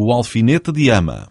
O alfinete de ama.